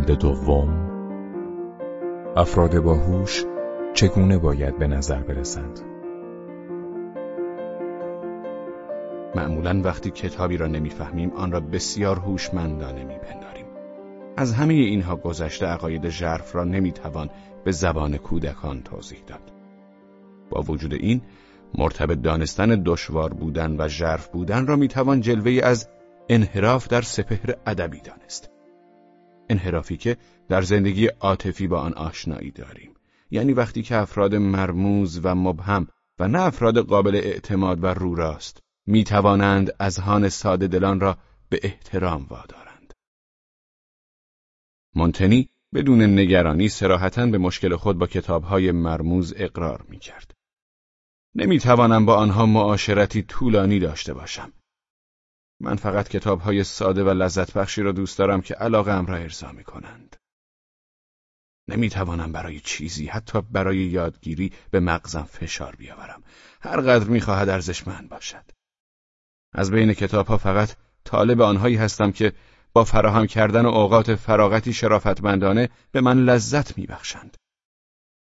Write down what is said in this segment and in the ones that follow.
بند دوم. افراد باهوش چگونه باید به نظر برسند؟ معمولا وقتی کتابی را نمی‌فهمیم آن را بسیار هوشمندانه میپنداریم. از همه اینها گذشته عقاید ژرف را نمی‌توان به زبان کودکان توضیح داد. با وجود این مرتبط دانستن دشوار بودن و ژرف بودن را می‌توان جلوه از انحراف در سپهر ادبی دانست. انحرافی که در زندگی عاطفی با آن آشنایی داریم یعنی وقتی که افراد مرموز و مبهم و نه افراد قابل اعتماد و رو راست می توانند از هان ساده دلان را به احترام وادارند. مونتنی بدون نگرانی سراحتا به مشکل خود با کتابهای مرموز اقرار می کرد. نمی توانم با آنها معاشرتی طولانی داشته باشم. من فقط کتابهای ساده و لذت بخشی را دوست دارم که علاقه ام را ارضا می کنند. نمی توانم برای چیزی حتی برای یادگیری به مغزم فشار بیاورم. هر قدر می خواهد ارزشمند باشد. از بین کتاب ها فقط طالب آنهایی هستم که با فراهم کردن اوقات فراغتی شرافتمندانه به من لذت میبخشند.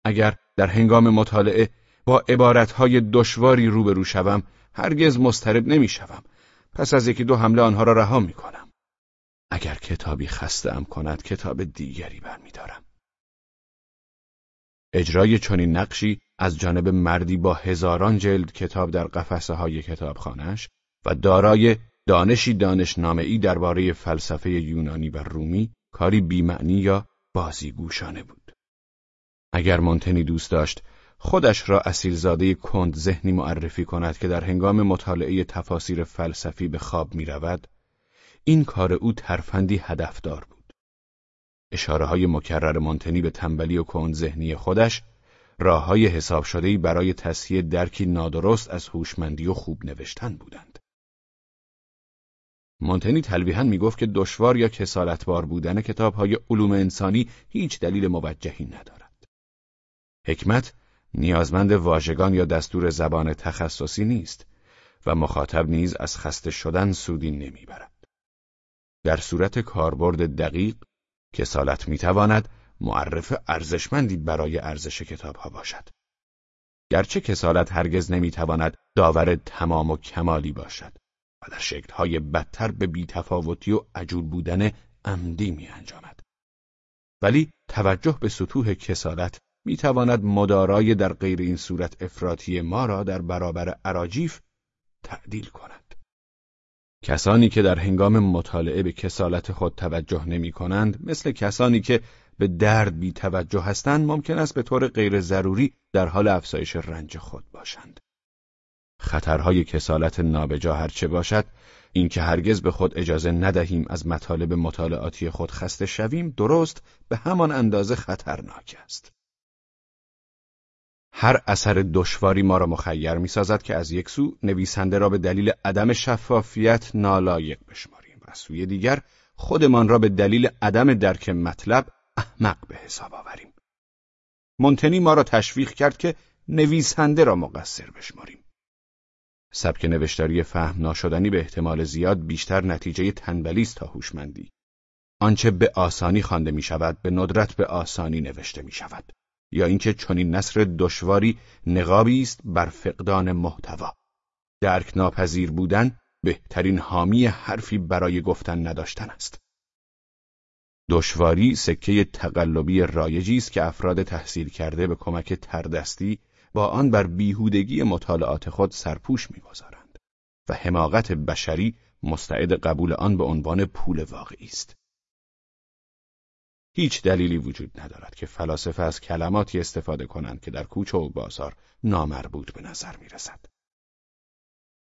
اگر در هنگام مطالعه با عبارتهای دشواری روبرو شوم هرگز مسترب نمی‌شوم پس از یکی دو حمله آنها را رها می‌کنم اگر کتابی خسته ام کند کتاب دیگری برمیدارم اجرای چنین نقشی از جانب مردی با هزاران جلد کتاب در قفسه های کتابخانهش و دارای دانشی دانشنامه‌ای درباره فلسفه یونانی و رومی کاری بیمعنی یا بازیگوشانه بود. اگر مونتنی دوست داشت خودش را اصیلزاده کند ذهنی معرفی کند که در هنگام مطالعه تفاسیر فلسفی به خواب می رود، این کار او ترفندی هدفدار بود. اشاره های مکرر مونتنی به تنبلی و کند ذهنی خودش راه های حساب شدهی برای تصحیح درکی نادرست از هوشمندی و خوب نوشتن بودند. مونتنی تلویحا می‌گفت که دشوار یا کسالتبار بودن کتابهای علوم انسانی هیچ دلیل موجهی ندارد. حکمت نیازمند واژگان یا دستور زبان تخصصی نیست و مخاطب نیز از خسته شدن سودی نمی‌برد. در صورت کاربرد دقیق کسالت می‌تواند معرف ارزشمندی برای ارزش کتابها باشد. گرچه کسالت هرگز نمی‌تواند داور تمام و کمالی باشد و در شکلهای بدتر به بیتفاوتی و عجول بودن عمدی می انجامد. ولی توجه به سطوح کسالت می تواند مدارای در غیر این صورت افراطی ما را در برابر عراجیف تعدیل کند. کسانی که در هنگام مطالعه به کسالت خود توجه نمی کنند مثل کسانی که به درد بی توجه هستند ممکن است به طور غیر ضروری در حال افزایش رنج خود باشند. خطرهای کسالت نابجا هرچه باشد اینکه هرگز به خود اجازه ندهیم از مطالب مطالعاتی خود خسته شویم درست به همان اندازه خطرناک است. هر اثر دشواری ما را مخیر می سازد که از یک سو نویسنده را به دلیل عدم شفافیت نالایق بشماریم و سوی دیگر خودمان را به دلیل عدم درک مطلب احمق به حساب آوریم. مونتنی ما را تشویق کرد که نویسنده را مقصر بشماریم. سبک نوشتاری فهم ناشدنی به احتمال زیاد بیشتر نتیجه تنبلی است تا هوشمندی. آنچه به آسانی خوانده می شود به ندرت به آسانی نوشته می شود. یا اینکه چنین نصر دشواری نقابی است بر فقدان محتوا. درک ناپذیر بودن بهترین حامی حرفی برای گفتن نداشتن است. دشواری سکه تقلبی رایجی است که افراد تحصیل کرده به کمک تردستی با آن بر بیهودگی مطالعات خود سرپوش می‌گذارند و حماقت بشری مستعد قبول آن به عنوان پول واقعی است. هیچ دلیلی وجود ندارد که فلاسفه از کلماتی استفاده کنند که در کوچه و بازار نامربوط به نظر می رسد.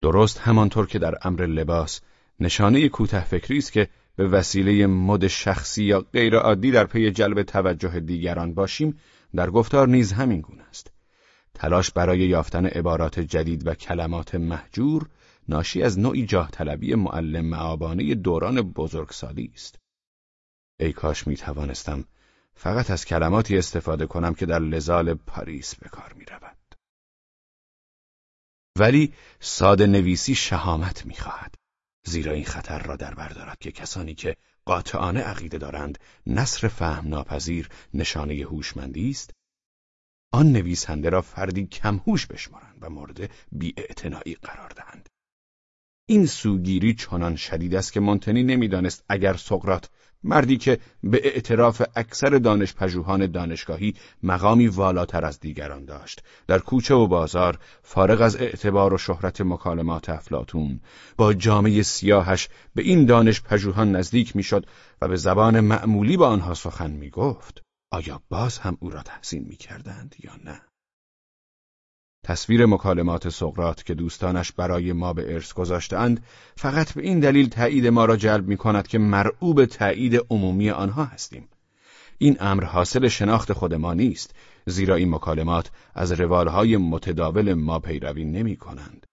درست همانطور که در امر لباس نشانه کوته فکری است که به وسیله مد شخصی یا غیر عادی در پی جلب توجه دیگران باشیم در گفتار نیز همین گونه است. تلاش برای یافتن عبارات جدید و کلمات محجور ناشی از نوعی جاه طلبی معلم معابانه دوران بزرگسالی است. ای کاش می توانستم فقط از کلماتی استفاده کنم که در لزال پاریس به کار می رود. ولی ساده نویسی شهامت می خواهد. زیرا این خطر را در بر دارد که کسانی که قاطعانه عقیده دارند نصر فهم ناپذیر نشانه هوشمندی است آن نویسنده را فردی کمهوش بشمارند و مورد بیاعتنایی قرار دهند این سوگیری چنان شدید است که مونتنی نمی‌دانست اگر سقراط مردی که به اعتراف اکثر دانش پژوهان دانشگاهی مقامی والاتر از دیگران داشت. در کوچه و بازار فارغ از اعتبار و شهرت مکالمات افلاتون با جامعه سیاهش به این دانش پژوهان نزدیک می‌شد و به زبان معمولی با آنها سخن می‌گفت. آیا باز هم او را تحسین می‌کردند یا نه؟ تصویر مکالمات سقرات که دوستانش برای ما به ارث گذاشتهاند فقط به این دلیل تایید ما را جلب می کند که مرعوب تایید عمومی آنها هستیم. این امر حاصل شناخت خود ما نیست زیرا این مکالمات از روالهای متداول ما پیروی نمی کنند.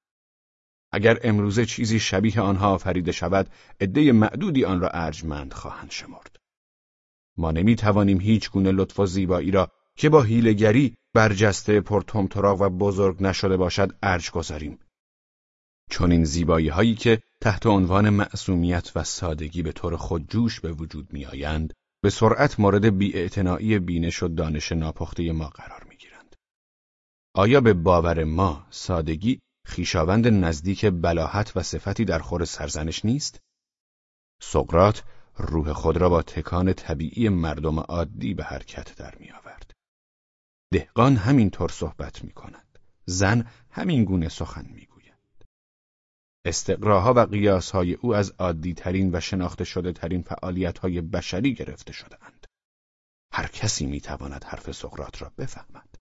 اگر امروزه چیزی شبیه آنها آفریده شود عده معدودی آن را ارجمند خواهند شمرد. ما نمی توانیم هیچ گونه لطف و زیبایی را که با هیلگری برجسته پرتمطراق و بزرگ نشده باشد ارج گذاریم. چون این زیبایی هایی که تحت عنوان معصومیت و سادگی به طور خودجوش به وجود می آیند، به سرعت مورد بیاعتنایی بینش و دانش ناپخته ما قرار می گیرند. آیا به باور ما سادگی خیشاوند نزدیک بلاحت و صفتی در خور سرزنش نیست؟ سقرات روح خود را با تکان طبیعی مردم عادی به حرکت در می آورد. دهقان همینطور صحبت می کند. زن همین گونه سخن می گوید. استقراها و قیاسهای او از عادی ترین و شناخته شده ترین فعالیت های بشری گرفته شدهاند. هر کسی می تواند حرف سقرات را بفهمد.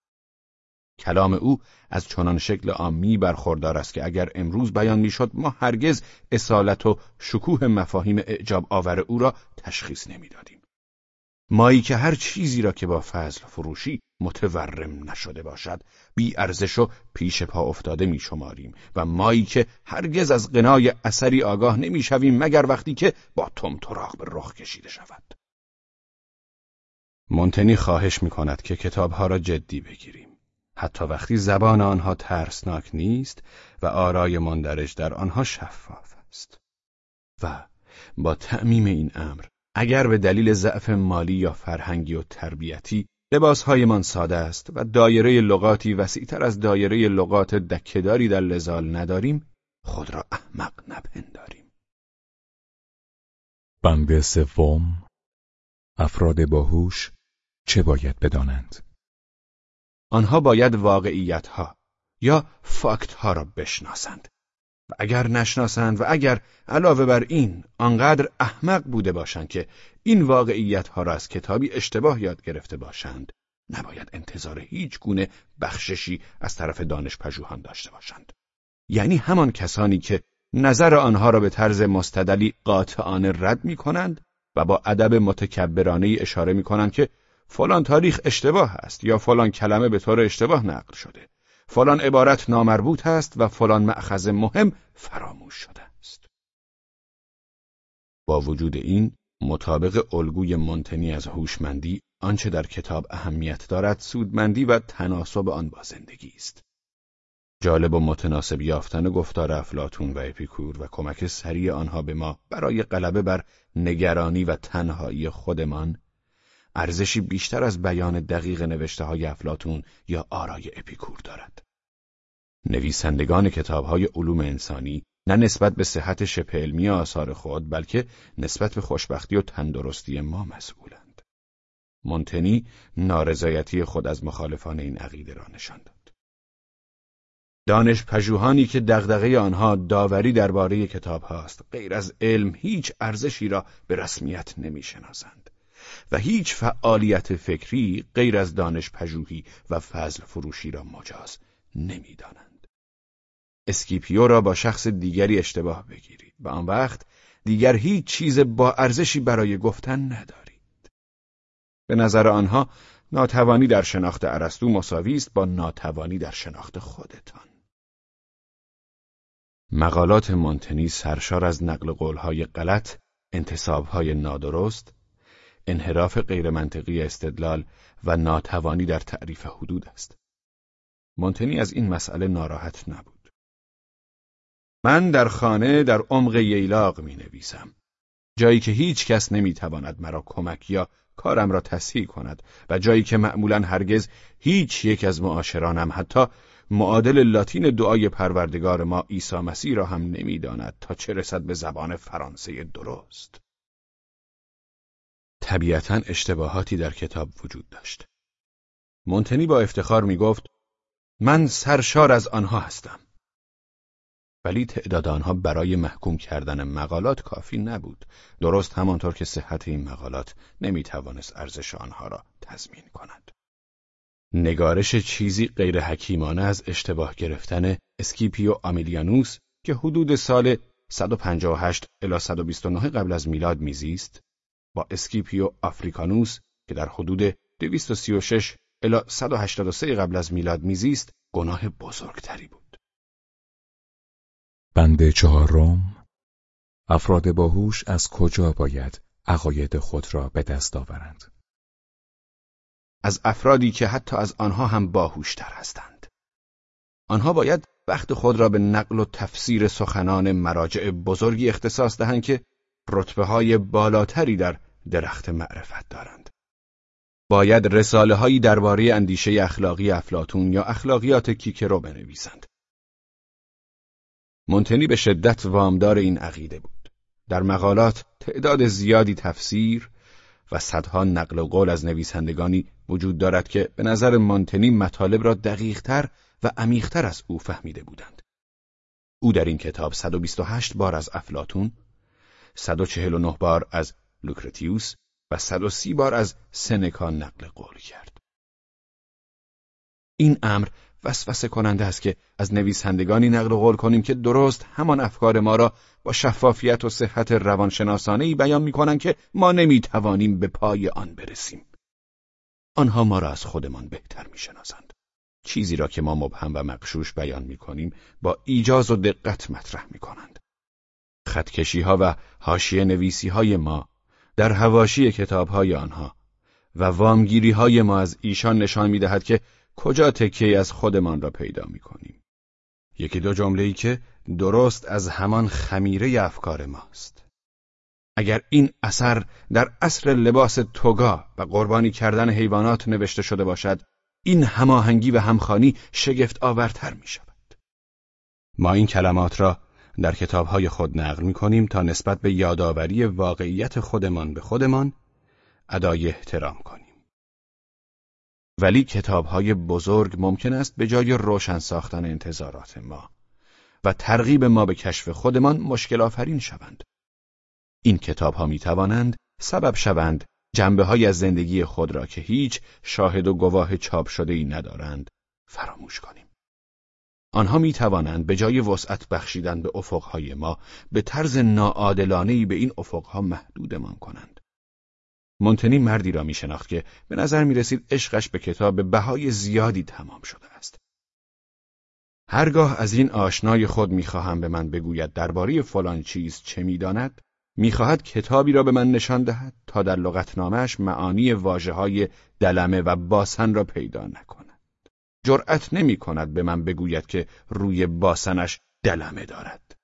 کلام او از چنان شکل عامی برخوردار است که اگر امروز بیان می‌شد ما هرگز اصالت و شکوه مفاهیم اعجاب آور او را تشخیص نمی‌دادیم. مایی که هر چیزی را که با فضل فروشی متورم نشده باشد بی ارزش و پیش پا افتاده می شماریم و مایی که هرگز از قنای اثری آگاه نمی شویم مگر وقتی که با تم تراغ به رخ کشیده شود. مونتنی خواهش می کند که کتابها را جدی بگیریم. حتی وقتی زبان آنها ترسناک نیست و آرای مندرج در آنها شفاف است. و با تعمیم این امر اگر به دلیل ضعف مالی یا فرهنگی و تربیتی لباسهایمان ساده است و دایره لغاتی وسیعتر از دایره لغات دکهداری در لزال نداریم خود را احمق نپنداریم. بند سوم. افراد باهوش چه باید بدانند؟ آنها باید واقعیت ها یا فاکت ها را بشناسند. و اگر نشناسند و اگر علاوه بر این آنقدر احمق بوده باشند که این واقعیت ها را از کتابی اشتباه یاد گرفته باشند نباید انتظار هیچ گونه بخششی از طرف دانش پژوهان داشته باشند. یعنی همان کسانی که نظر آنها را به طرز مستدلی قاطعانه رد می کنند و با ادب متکبرانه اشاره می کنند که فلان تاریخ اشتباه است یا فلان کلمه به طور اشتباه نقل شده. فلان عبارت نامربوط است و فلان مأخذ مهم فراموش شده است. با وجود این مطابق الگوی منتنی از هوشمندی آنچه در کتاب اهمیت دارد سودمندی و تناسب آن با زندگی است. جالب و متناسب یافتن گفتار افلاتون و اپیکور و کمک سریع آنها به ما برای غلبه بر نگرانی و تنهایی خودمان ارزشی بیشتر از بیان دقیق نوشته های افلاتون یا آرای اپیکور دارد. نویسندگان کتاب های علوم انسانی نه نسبت به صحت شبه علمی آثار خود بلکه نسبت به خوشبختی و تندرستی ما مسئولند. مونتنی نارضایتی خود از مخالفان این عقیده را نشان داد. دانش پژوهانی که دغدغه آنها داوری درباره کتاب هاست غیر از علم هیچ ارزشی را به رسمیت نمی‌شناسند. و هیچ فعالیت فکری غیر از دانش پژوهی و فضل فروشی را مجاز نمی‌دانند. اسکیپیو را با شخص دیگری اشتباه بگیرید و آن وقت دیگر هیچ چیز با ارزشی برای گفتن ندارید. به نظر آنها ناتوانی در شناخت ارسطو مساوی است با ناتوانی در شناخت خودتان. مقالات مونتنی سرشار از نقل قولهای غلط، انتصابهای نادرست انحراف غیرمنطقی استدلال و ناتوانی در تعریف حدود است. مونتنی از این مسئله ناراحت نبود. من در خانه در عمق ییلاق می نویسم. جایی که هیچ کس نمی‌تواند مرا کمک یا کارم را تصحیح کند و جایی که معمولا هرگز هیچ یک از معاشرانم حتی معادل لاتین دعای پروردگار ما عیسی مسیح را هم نمی‌داند تا چه رسد به زبان فرانسه درست. طبیعتا اشتباهاتی در کتاب وجود داشت. مونتنی با افتخار می گفت من سرشار از آنها هستم. ولی تعداد آنها برای محکوم کردن مقالات کافی نبود. درست همانطور که صحت این مقالات نمی توانست ارزش آنها را تضمین کند. نگارش چیزی غیر حکیمانه از اشتباه گرفتن اسکیپیو آمیلیانوس که حدود سال 158 الی 129 قبل از میلاد میزیست با اسکیپیو آفریکانوس که در حدود 236 الی 183 قبل از میلاد میزیست گناه بزرگتری بود. بند چهارم افراد باهوش از کجا باید عقاید خود را به دست آورند؟ از افرادی که حتی از آنها هم باهوشتر هستند. آنها باید وقت خود را به نقل و تفسیر سخنان مراجع بزرگی اختصاص دهند که رتبه های بالاتری در درخت معرفت دارند. باید رساله هایی درباره اندیشه اخلاقی افلاتون یا اخلاقیات کیکرو بنویسند. مونتنی به شدت وامدار این عقیده بود. در مقالات تعداد زیادی تفسیر و صدها نقل و قول از نویسندگانی وجود دارد که به نظر مونتنی مطالب را دقیقتر و عمیقتر از او فهمیده بودند. او در این کتاب 128 بار از افلاتون، 149 بار از لوکرتیوس و 130 بار از سنکا نقل قول کرد. این امر وسوسه کننده است که از نویسندگانی نقل قول کنیم که درست همان افکار ما را با شفافیت و صحت روانشناسانه ای بیان می‌کنند که ما نمی‌توانیم به پای آن برسیم. آنها ما را از خودمان بهتر می‌شناسند. چیزی را که ما مبهم و مقشوش بیان می‌کنیم با ایجاز و دقت مطرح می‌کنند. خطکشی ها و حاشیه نویسی های ما در هواشی کتاب های آنها و وامگیری های ما از ایشان نشان می‌دهد که کجا تکیه از خودمان را پیدا می‌کنیم. یکی دو جمله ای که درست از همان خمیره افکار ماست. اگر این اثر در اصر لباس توگا و قربانی کردن حیوانات نوشته شده باشد این هماهنگی و همخانی شگفت آورتر می شود. ما این کلمات را در کتابهای خود نقل می کنیم تا نسبت به یادآوری واقعیت خودمان به خودمان ادای احترام کنیم. ولی کتابهای بزرگ ممکن است به جای روشن ساختن انتظارات ما و ترغیب ما به کشف خودمان مشکل آفرین شوند. این کتاب ها می توانند سبب شوند جنبه های از زندگی خود را که هیچ شاهد و گواه چاپ شده ای ندارند فراموش کنیم. آنها می توانند به جای وسعت بخشیدن به افقهای ما به طرز ناعادلانه به این افقها محدودمان کنند. مونتنی مردی را می شناخت که به نظر می رسید عشقش به کتاب بهای زیادی تمام شده است. هرگاه از این آشنای خود می‌خواهم به من بگوید درباره فلان چیز چه می‌داند می‌خواهد کتابی را به من نشان دهد تا در لغتنامهش معانی واجه های دلمه و باسن را پیدا نکند جرأت نمی کند به من بگوید که روی باسنش دلمه دارد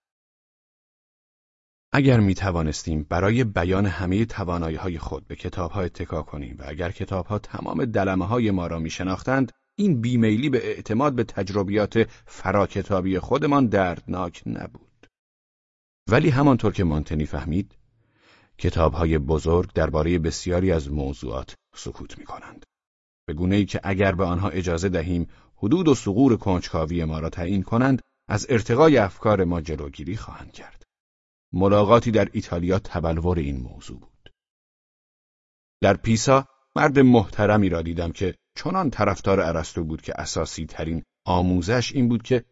اگر می توانستیم برای بیان همه توانایی های خود به کتاب ها اتکا کنیم و اگر کتاب ها تمام دلمه های ما را می شناختند این بیمیلی به اعتماد به تجربیات فراکتابی خودمان دردناک نبود. ولی همانطور که مانتنی فهمید، کتابهای بزرگ درباره بسیاری از موضوعات سکوت می کنند. به گونه ای که اگر به آنها اجازه دهیم حدود و سغور کنجکاوی ما را تعیین کنند، از ارتقای افکار ما جلوگیری خواهند کرد. ملاقاتی در ایتالیا تبلور این موضوع بود. در پیسا مرد محترمی را دیدم که چنان طرفدار ارسطو بود که اساسی ترین آموزش این بود که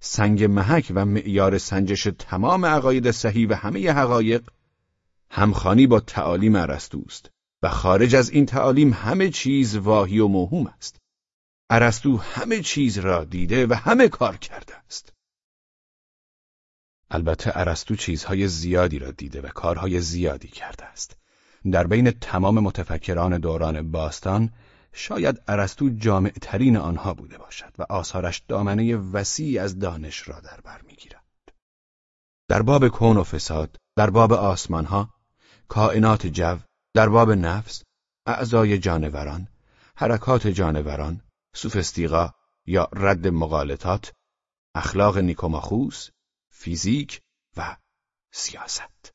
سنگ محک و معیار سنجش تمام عقاید صحیح و همه حقایق همخانی با تعالیم ارسطوست و خارج از این تعالیم همه چیز واهی و موهوم است. ارسطو همه چیز را دیده و همه کار کرده است. البته ارسطو چیزهای زیادی را دیده و کارهای زیادی کرده است. در بین تمام متفکران دوران باستان شاید ارسطو جامع ترین آنها بوده باشد و آثارش دامنه وسیعی از دانش را در بر می‌گیرد. در باب کون و فساد، در باب آسمانها، کائنات جو، در باب نفس، اعضای جانوران، حرکات جانوران، سوفستیقا یا رد مغالطات، اخلاق نیکوماخوس، فیزیک و سیاست.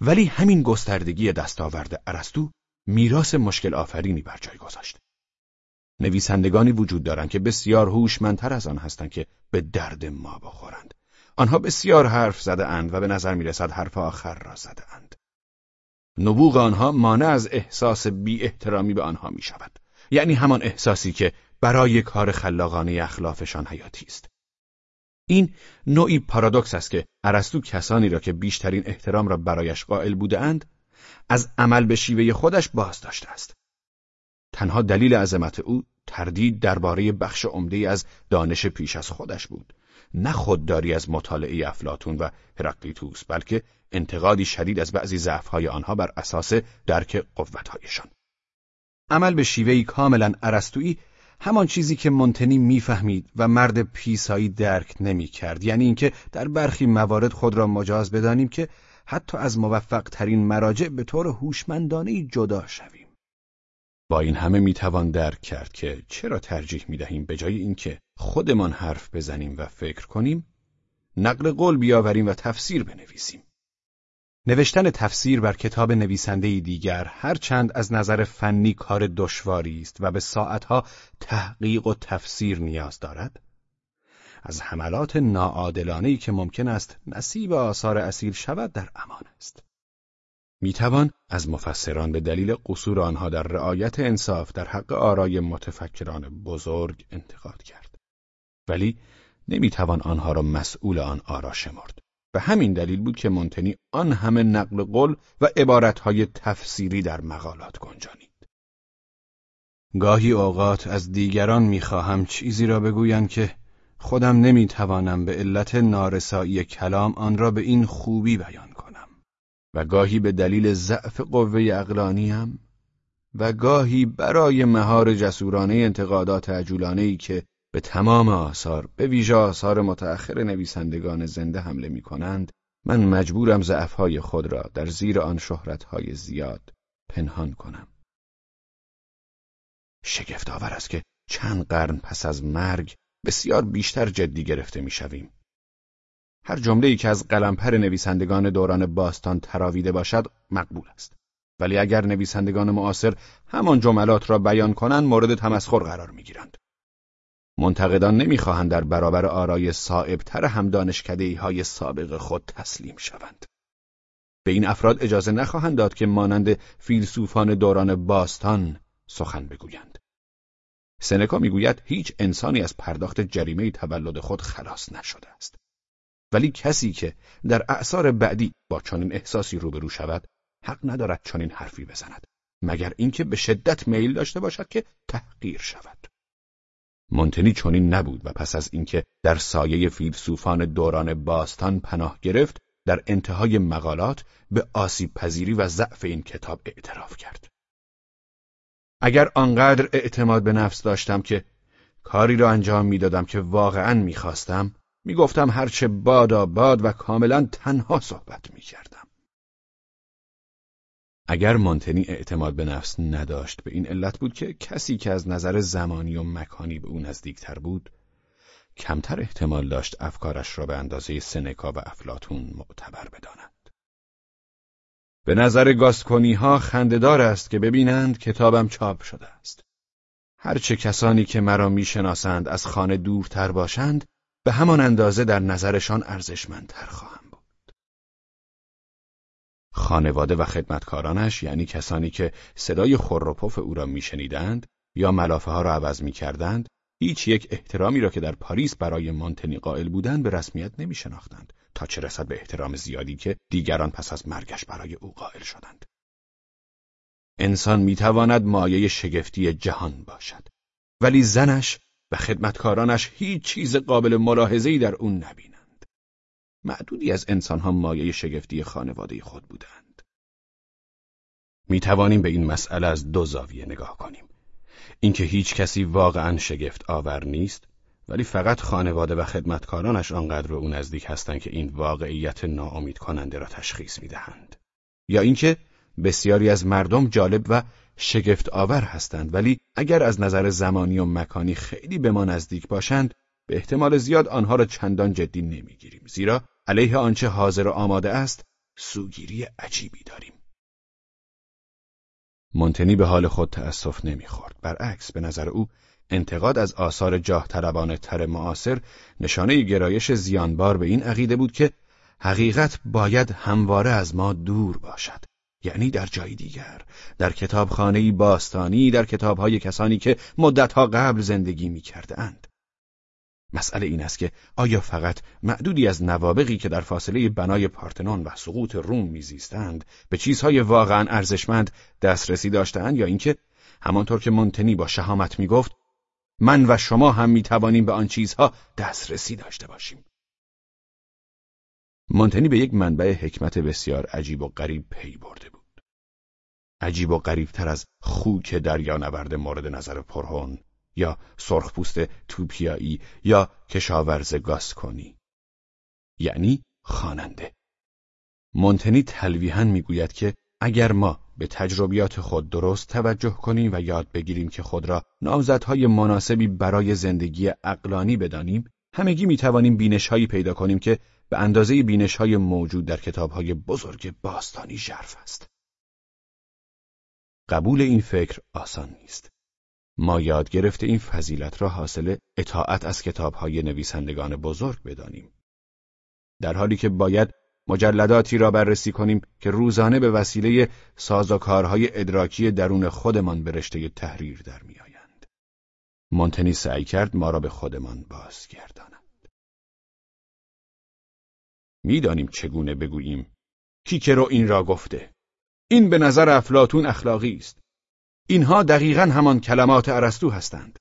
ولی همین گستردگی دستاورد ارسطو میراث مشکل آفرینی بر جای گذاشت. نویسندگانی وجود دارند که بسیار هوشمندتر از آن هستند که به درد ما بخورند. آنها بسیار حرف زده اند و به نظر می رسد حرف آخر را زده اند. نبوغ آنها مانع از احساس بی احترامی به آنها می شود. یعنی همان احساسی که برای کار خلاقانه اخلافشان حیاتی است. این نوعی پارادوکس است که ارسطو کسانی را که بیشترین احترام را برایش قائل بودند از عمل به شیوه خودش باز داشته است. تنها دلیل عظمت او تردید درباره بخش عمده از دانش پیش از خودش بود نه خودداری از مطالعه افلاتون و هراکلیتوس بلکه انتقادی شدید از بعضی ضعف‌های آنها بر اساس درک قوت‌هایشان. عمل به شیوهی کاملا ارسطویی همان چیزی که مونتنی می‌فهمید و مرد پیسایی درک نمی‌کرد یعنی اینکه در برخی موارد خود را مجاز بدانیم که حتی از موفق ترین مراجع به طور هوشمندانه جدا شویم. با این همه می‌توان درک کرد که چرا ترجیح می‌دهیم به جای اینکه خودمان حرف بزنیم و فکر کنیم نقل قول بیاوریم و تفسیر بنویسیم. نوشتن تفسیر بر کتاب نویسنده دیگر هرچند از نظر فنی کار دشواری است و به ساعتها تحقیق و تفسیر نیاز دارد از حملات ناعادلانه‌ای که ممکن است نصیب آثار اصیل شود در امان است. می‌توان از مفسران به دلیل قصور آنها در رعایت انصاف در حق آرای متفکران بزرگ انتقاد کرد. ولی نمی‌توان آنها را مسئول آن آرا شمرد. به همین دلیل بود که مونتنی آن همه نقل قول و عبارتهای تفسیری در مقالات گنجانید. گاهی اوقات از دیگران می‌خواهم چیزی را بگویند که خودم نمی‌توانم به علت نارسایی کلام آن را به این خوبی بیان کنم. و گاهی به دلیل ضعف قوه اقلانیم و گاهی برای مهار جسورانه انتقادات عجولانه ای که به تمام آثار به ویژه آثار متأخر نویسندگان زنده حمله می کنند من مجبورم ضعفهای خود را در زیر آن شهرتهای زیاد پنهان کنم شگفت آور است که چند قرن پس از مرگ بسیار بیشتر جدی گرفته می‌شویم. هر جمله ای که از قلمپر نویسندگان دوران باستان تراویده باشد مقبول است. ولی اگر نویسندگان معاصر همان جملات را بیان کنند مورد تمسخر قرار می‌گیرند. منتقدان نمی‌خواهند در برابر آرای صائبتر هم دانشکده های سابق خود تسلیم شوند. به این افراد اجازه نخواهند داد که مانند فیلسوفان دوران باستان سخن بگویند. سنکا می‌گوید هیچ انسانی از پرداخت جریمه تولد خود خلاص نشده است. ولی کسی که در اعثار بعدی با چنین احساسی روبرو شود حق ندارد چنین حرفی بزند مگر اینکه به شدت میل داشته باشد که تحقیر شود. مونتنی چنین نبود و پس از اینکه در سایه فیلسوفان دوران باستان پناه گرفت در انتهای مقالات به آسیب پذیری و ضعف این کتاب اعتراف کرد. اگر آنقدر اعتماد به نفس داشتم که کاری را انجام می‌دادم که واقعا می‌خواستم می‌گفتم هرچه بادا باد و کاملا تنها صحبت می‌کردم. اگر مونتنی اعتماد به نفس نداشت به این علت بود که کسی که از نظر زمانی و مکانی به او نزدیکتر بود کمتر احتمال داشت افکارش را به اندازه سنکا و افلاتون معتبر بداند. به نظر گاسکونی ها خندهدار است که ببینند کتابم چاپ شده است. هرچه کسانی که مرا می‌شناسند از خانه دورتر باشند به همان اندازه در نظرشان ارزشمندتر خواهم. خانواده و خدمتکارانش یعنی کسانی که صدای خور او را میشنیدند یا ملافه ها را عوض می‌کردند هیچ یک احترامی را که در پاریس برای مانتنی قائل بودند به رسمیت نمی شناختند تا چه رسد به احترام زیادی که دیگران پس از مرگش برای او قائل شدند. انسان می‌تواند مایه شگفتی جهان باشد ولی زنش و خدمتکارانش هیچ چیز قابل ملاحظه‌ای در اون نبینند. معدودی از انسانها مایه شگفتی خانواده خود بودند. می توانیم به این مسئله از دو زاویه نگاه کنیم. اینکه هیچ کسی واقعا شگفت آور نیست ولی فقط خانواده و خدمتکارانش آنقدر به او نزدیک هستند که این واقعیت ناامید کننده را تشخیص می‌دهند یا اینکه بسیاری از مردم جالب و شگفت آور هستند ولی اگر از نظر زمانی و مکانی خیلی به ما نزدیک باشند به احتمال زیاد آنها را چندان جدی نمی‌گیریم. زیرا علیه آنچه حاضر و آماده است سوگیری عجیبی داریم. مونتنی به حال خود تأسف نمی‌خورد. برعکس به نظر او انتقاد از آثار جاه طلبانه تر معاصر نشانه گرایش زیانبار به این عقیده بود که حقیقت باید همواره از ما دور باشد. یعنی در جای دیگر در کتابخانه باستانی در کتابهای کسانی که مدتها قبل زندگی می اند. مسئله این است که آیا فقط معدودی از نوابقی که در فاصله بنای پارتنون و سقوط روم میزیستند به چیزهای واقعا ارزشمند دسترسی داشتهاند یا اینکه همانطور که مونتنی با شهامت می‌گفت من و شما هم می‌توانیم به آن چیزها دسترسی داشته باشیم مونتنی به یک منبع حکمت بسیار عجیب و غریب پی برده بود. عجیب و غریبتر از خوک نورد مورد نظر پرهون یا سرخپوست توپیایی یا کشاورز گاسکونی. یعنی خواننده. مونتنی تلویحا می‌گوید که اگر ما به تجربیات خود درست توجه کنیم و یاد بگیریم که خود را نامزدهای مناسبی برای زندگی اقلانی بدانیم همگی می توانیم بینش هایی پیدا کنیم که به اندازه بینش های موجود در کتاب های بزرگ باستانی ژرف است. قبول این فکر آسان نیست. ما یاد گرفته این فضیلت را حاصل اطاعت از کتابهای نویسندگان بزرگ بدانیم. در حالی که باید مجلداتی را بررسی کنیم که روزانه به وسیله سازوکارهای ادراکی درون خودمان به رشته تحریر در میآیند. مونتنی سعی کرد ما را به خودمان بازگرداند. می‌دانیم چگونه بگوییم کیکرو این را گفته. این به نظر افلاتون اخلاقی است. اینها دقیقا همان کلمات ارسطو هستند.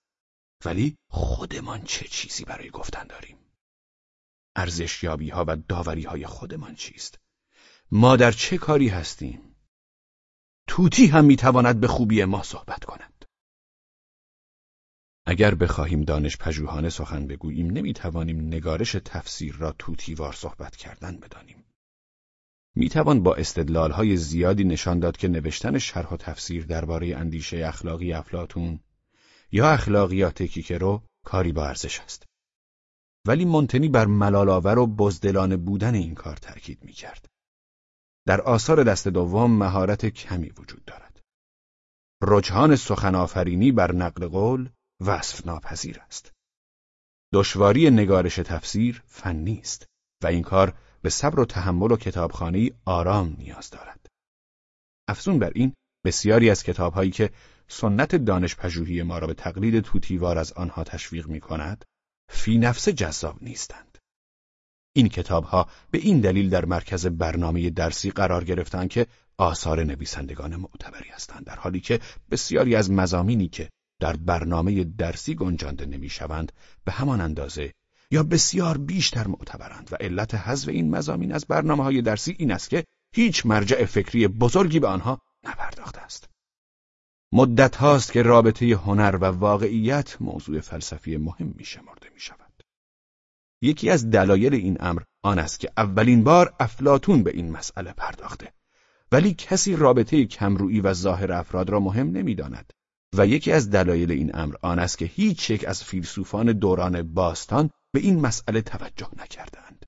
ولی خودمان چه چیزی برای گفتن داریم؟ ارزشیابی ها و داوری های خودمان چیست؟ ما در چه کاری هستیم؟ توتی هم می‌تواند به خوبی ما صحبت کند. اگر بخواهیم دانش پژوهانه سخن بگوییم نمی‌توانیم نگارش تفسیر را توتیوار صحبت کردن بدانیم. می‌توان با های زیادی نشان داد که نوشتن شرح و تفسیر درباره اندیشه اخلاقی افلاتون یا اخلاقیات کیکرو کاری با ارزش است. ولی مونتنی بر ملالآور و بزدلانه بودن این کار تاکید می‌کرد. در آثار دست دوم مهارت کمی وجود دارد. رجحان سخن بر نقل قول وصف ناپذیر است. دشواری نگارش تفسیر فنی است و این کار به صبر و تحمل و کتابخانی آرام نیاز دارد. افزون بر این بسیاری از کتابهایی که سنت دانش پژوهی ما را به تقلید توتیوار از آنها تشویق می کند، فی نفس جذاب نیستند. این کتابها به این دلیل در مرکز برنامه درسی قرار گرفتند که آثار نویسندگان معتبری هستند در حالی که بسیاری از مزامینی که در برنامه درسی گنجانده نمی‌شوند به همان اندازه یا بسیار بیشتر معتبرند و علت حذف این مزامین از برنامه های درسی این است که هیچ مرجع فکری بزرگی به آنها نپرداخته است. مدت هاست که رابطه هنر و واقعیت موضوع فلسفی مهم می شمرده می شود. یکی از دلایل این امر آن است که اولین بار افلاتون به این مسئله پرداخته ولی کسی رابطه کمرویی و ظاهر افراد را مهم نمی‌داند و یکی از دلایل این امر آن است که هیچ یک از فیلسوفان دوران باستان به این مسئله توجه نکردند.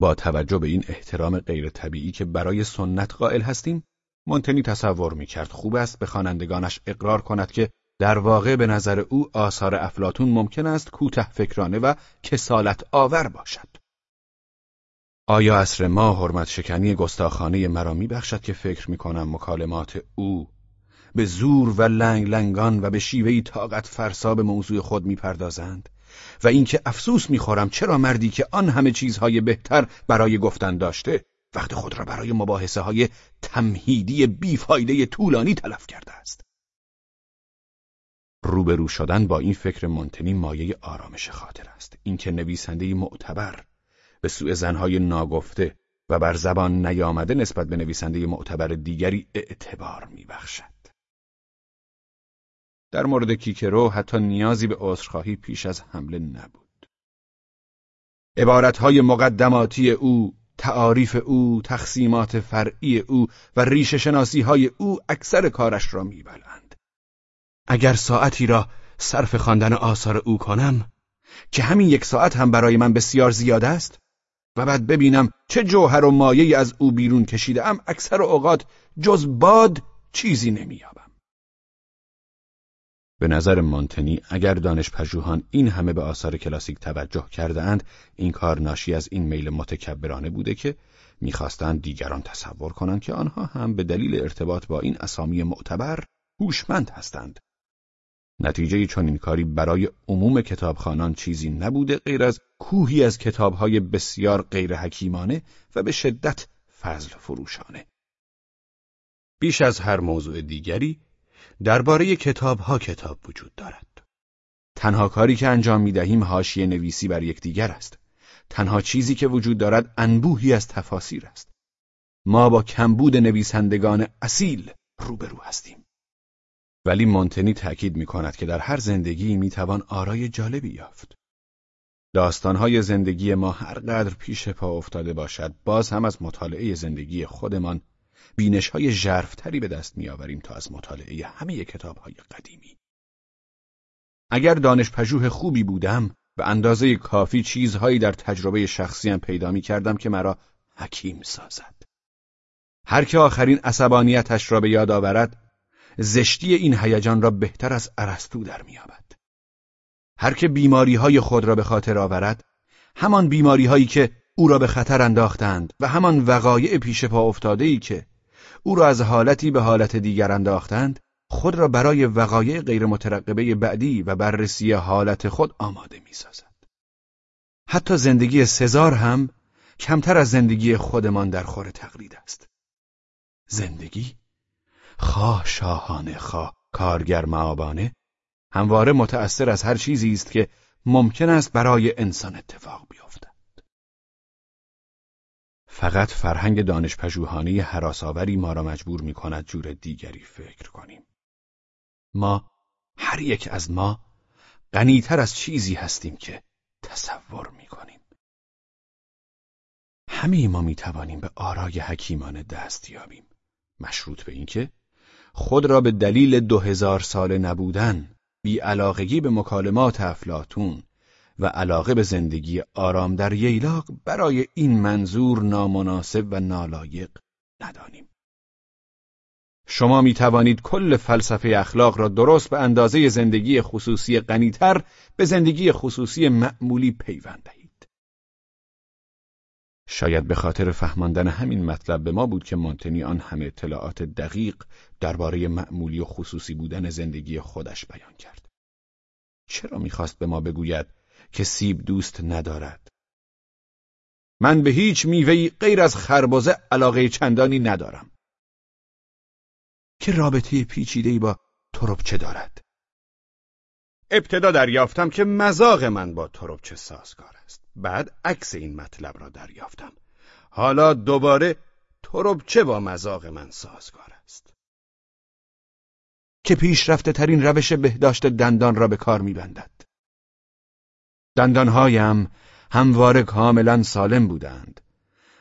با توجه به این احترام غیر طبیعی که برای سنت قائل هستیم، مونتنی تصور می کرد خوب است به خوانندگانش اقرار کند که در واقع به نظر او آثار افلاتون ممکن است کوته فکرانه و کسالت آور باشد. آیا اصر ما حرمت شکنی گستاخانه مرا می بخشد که فکر می کنم مکالمات او به زور و لنگ لنگان و به شیوهی طاقت فرسا به موضوع خود می‌پردازند. و اینکه افسوس می‌خورم چرا مردی که آن همه چیزهای بهتر برای گفتن داشته وقت خود را برای مباحثه های تمهیدی بیفایده طولانی تلف کرده است. روبرو شدن با این فکر منتنی مایه آرامش خاطر است. اینکه نویسنده معتبر به سوء زنهای ناگفته و بر زبان نیامده نسبت به نویسنده معتبر دیگری اعتبار میبخشد. در مورد کیکرو حتی نیازی به عذرخواهی پیش از حمله نبود. عبارتهای مقدماتی او، تعاریف او، تقسیمات فرعی او و ریش شناسی های او اکثر کارش را میبلند. اگر ساعتی را صرف خواندن آثار او کنم که همین یک ساعت هم برای من بسیار زیاد است و بعد ببینم چه جوهر و مایه از او بیرون کشیده ام اکثر اوقات جز باد چیزی نمییابم به نظر مانتنی اگر دانش پژوهان این همه به آثار کلاسیک توجه کرده اند این کار ناشی از این میل متکبرانه بوده که می‌خواستند دیگران تصور کنند که آنها هم به دلیل ارتباط با این اسامی معتبر هوشمند هستند نتیجه چون این کاری برای عموم کتابخانان چیزی نبوده غیر از کوهی از کتابهای بسیار غیر حکیمانه و به شدت فضل فروشانه. بیش از هر موضوع دیگری درباره کتابها کتاب وجود دارد. تنها کاری که انجام می دهیم حاشیه نویسی بر یکدیگر است. تنها چیزی که وجود دارد انبوهی از تفاسیر است. ما با کمبود نویسندگان اصیل روبرو هستیم. ولی مونتنی تأکید می کند که در هر زندگی می توان آرای جالبی یافت. داستانهای زندگی ما هر قدر پیش پا افتاده باشد باز هم از مطالعه زندگی خودمان بینش های ژرفتری به دست میآوریم تا از مطالعه همه کتاب های قدیمی. اگر دانش پژوه خوبی بودم به اندازه کافی چیزهایی در تجربه شخصیم پیدا می کردم که مرا حکیم سازد. هر که آخرین عصبانیتش را به یاد آورد زشتی این هیجان را بهتر از ارسطو در میابد. هر که بیماری های خود را به خاطر آورد، همان بیماری هایی که او را به خطر انداختند و همان وقایع پیش پا افتاده ای که او را از حالتی به حالت دیگر انداختند، خود را برای وقایع غیر مترقبه بعدی و بررسی حالت خود آماده می سازد. حتی زندگی سزار هم کمتر از زندگی خودمان در خور تقلید است. زندگی خواه شاهانه خواه کارگر معابانه همواره متأثر از هر چیزی است که ممکن است برای انسان اتفاق بیفتد. فقط فرهنگ دانش پژوهانه حراساوری ما را مجبور می کند جور دیگری فکر کنیم. ما هر یک از ما غنیتر از چیزی هستیم که تصور می کنیم. همه ما می توانیم به آرای حکیمانه دست یابیم. مشروط به اینکه خود را به دلیل دو هزار سال نبودن علاقگی به مکالمات افلاتون و علاقه به زندگی آرام در ییلاق برای این منظور نامناسب و نالایق ندانیم. شما می توانید کل فلسفه اخلاق را درست به اندازه زندگی خصوصی غنیتر به زندگی خصوصی معمولی پیوند دهید. شاید به خاطر فهماندن همین مطلب به ما بود که مونتنی آن همه اطلاعات دقیق درباره معمولی و خصوصی بودن زندگی خودش بیان کرد. چرا می‌خواست به ما بگوید که سیب دوست ندارد؟ من به هیچ میوهی غیر از خربزه علاقه چندانی ندارم. که رابطه پیچیده‌ای با تربچه دارد. ابتدا دریافتم که مزاق من با تربچه سازگار است. بعد عکس این مطلب را دریافتم. حالا دوباره تربچه با مزاق من سازگار است. که پیشرفته ترین روش بهداشت دندان را به کار میبندد. دندانهایم همواره کاملا سالم بودند.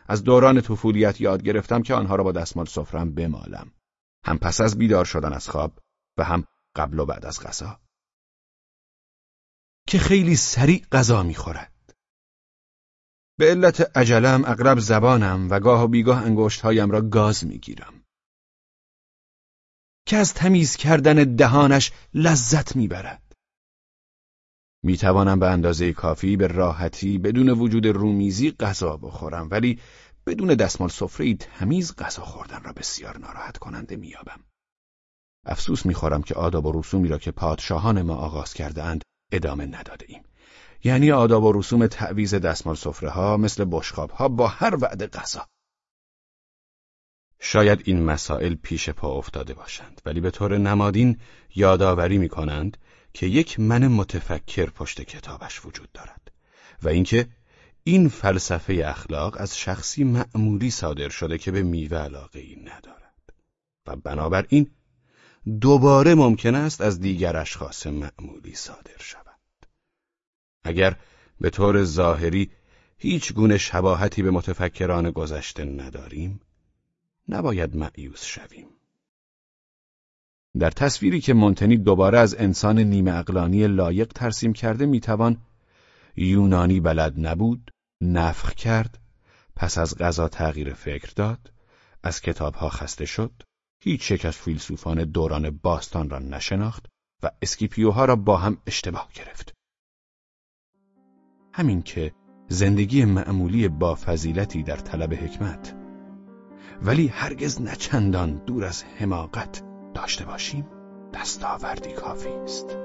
از دوران طفولیت یاد گرفتم که آنها را با دستمال سفرم بمالم. هم پس از بیدار شدن از خواب و هم قبل و بعد از غذا. که خیلی سریع غذا می‌خورد. به علت عجلم اغلب زبانم و گاه و بیگاه انگشتهایم را گاز می‌گیرم. که از تمیز کردن دهانش لذت می‌برد. می‌توانم به اندازه کافی به راحتی بدون وجود رومیزی غذا بخورم ولی بدون دستمال سفره تمیز غذا خوردن را بسیار ناراحت کننده مییابم. افسوس می‌خورم که آداب و رسومی را که پادشاهان ما آغاز کرده اند ادامه نداده ایم. یعنی آداب و رسوم تعویز دستمال سفره ها مثل بشخاب ها با هر وعده غذا. شاید این مسائل پیش پا افتاده باشند ولی به طور نمادین یادآوری می کنند که یک من متفکر پشت کتابش وجود دارد و اینکه این فلسفه اخلاق از شخصی معمولی صادر شده که به میوه علاقه ای ندارد. و بنابراین دوباره ممکن است از دیگر اشخاص معمولی صادر شود. اگر به طور ظاهری هیچ گونه شباهتی به متفکران گذشته نداریم نباید معیوس شویم. در تصویری که منتنی دوباره از انسان نیمه اقلانی لایق ترسیم کرده می‌توان یونانی بلد نبود، نفخ کرد، پس از غذا تغییر فکر داد، از کتابها خسته شد، هیچ یک از فیلسوفان دوران باستان را نشناخت و اسکیپیوها را با هم اشتباه گرفت. همین که زندگی معمولی با فضیلتی در طلب حکمت ولی هرگز نچندان دور از حماقت داشته باشیم دستاوردی کافی است.